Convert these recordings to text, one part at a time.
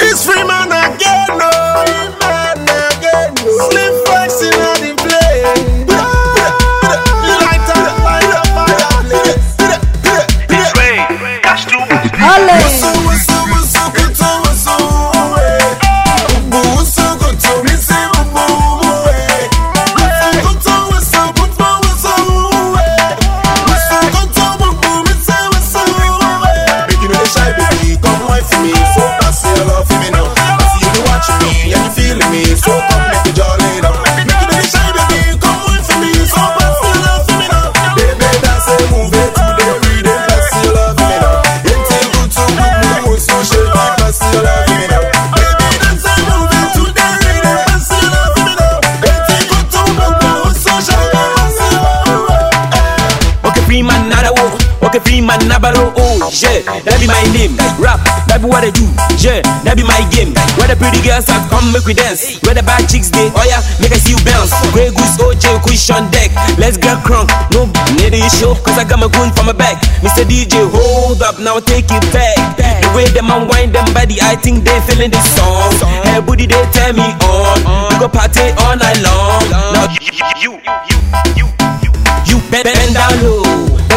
It's free man again, no. Free man again, no. Slim flexing on the play. Light up, light up, fireplace. It's Ray. Cash two. Ole. Okay, free man, nabaro. Oh, yeah, that be my name. Rap, that be what I do. Yeah, that be my game. Where the pretty girls at, come make we dance. Where the bad chicks they, oh yeah, make I see you bounce. Grey goose, OJ, cushion deck. Let's get crunk. No need the show, cause I got my goon from my back. Mr. DJ, hold up, now take it back. The way them man wind them body, I think they feeling this song. Hey, booty, they tell me on. We go party all night long. Now You, you, you, you, you. you bend, bend down low,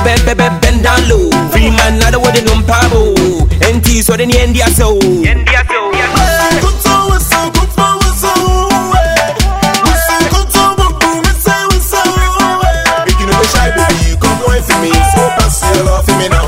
bend, bend, bend, bend down low. Free man, nada what they don't pabo. NT so then end ya so. India, so, yeah. Kutu, wusu, kutu, wusu. Wusu, kutu, bubu, misi, wusu. Make you no dey shy, baby, come wine for me. So pass your love for me now.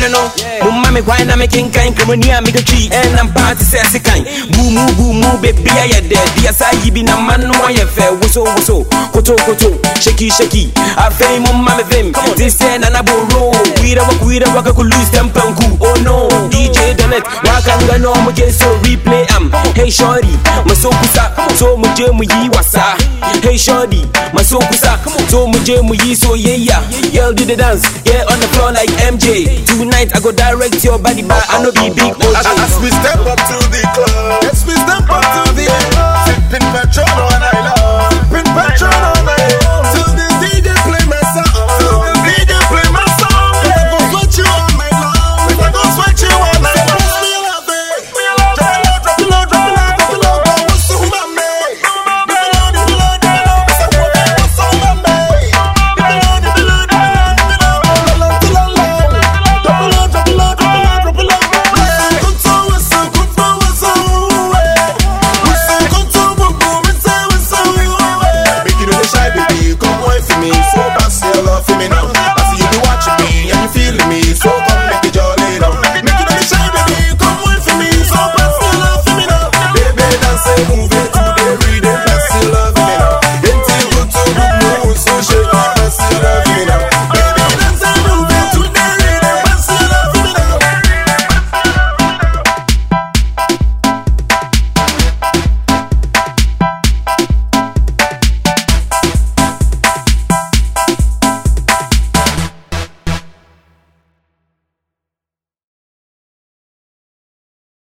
no no Mumma me wine me king kind Come on here me go cheat. And I'm party sexy kind. Boo moo boo moo baby I dead Dear side you be na man no I fair. Wusso wusso Koto koto Shaky shaky. I fame mumma me fame. This and I na borrow. We da walk we da walk I could lose temper Oh no. DJ Donnet, waka nga no mo get so replay am. Um, hey shorty, maso kusa, so mu je mu yi wasa. Hey shorty, maso kusa, so mu je mu yi so yeah. Girl do the dance, yeah on the floor like MJ. Tonight I go direct your body, but I know be big As, OJ. as we step up to the club, yes, we step up to the club. Sipping petrol